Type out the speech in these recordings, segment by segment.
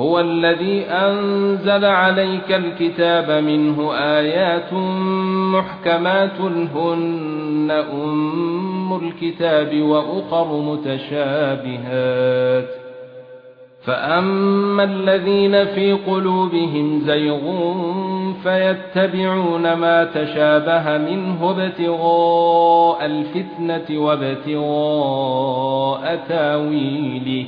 هو الذي أنزل عليك الكتاب منه آيات محكمات هن أم الكتاب وأخر متشابهات. فأما الذين في قلوبهم زيغ فيتبعون ما تشابه منه ابتغاء الفتنة وابتغاء تاويله.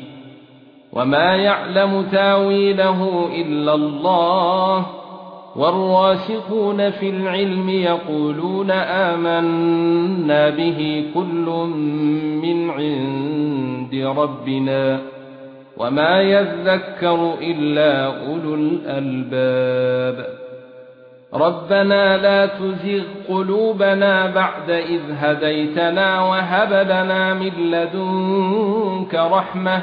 وما يعلم تاويله الا الله والراسخون في العلم يقولون آمنا به كل من عند ربنا وما يذكر الا اولو الالباب ربنا لا تزغ قلوبنا بعد إذ هديتنا وهب لنا من لدنك رحمه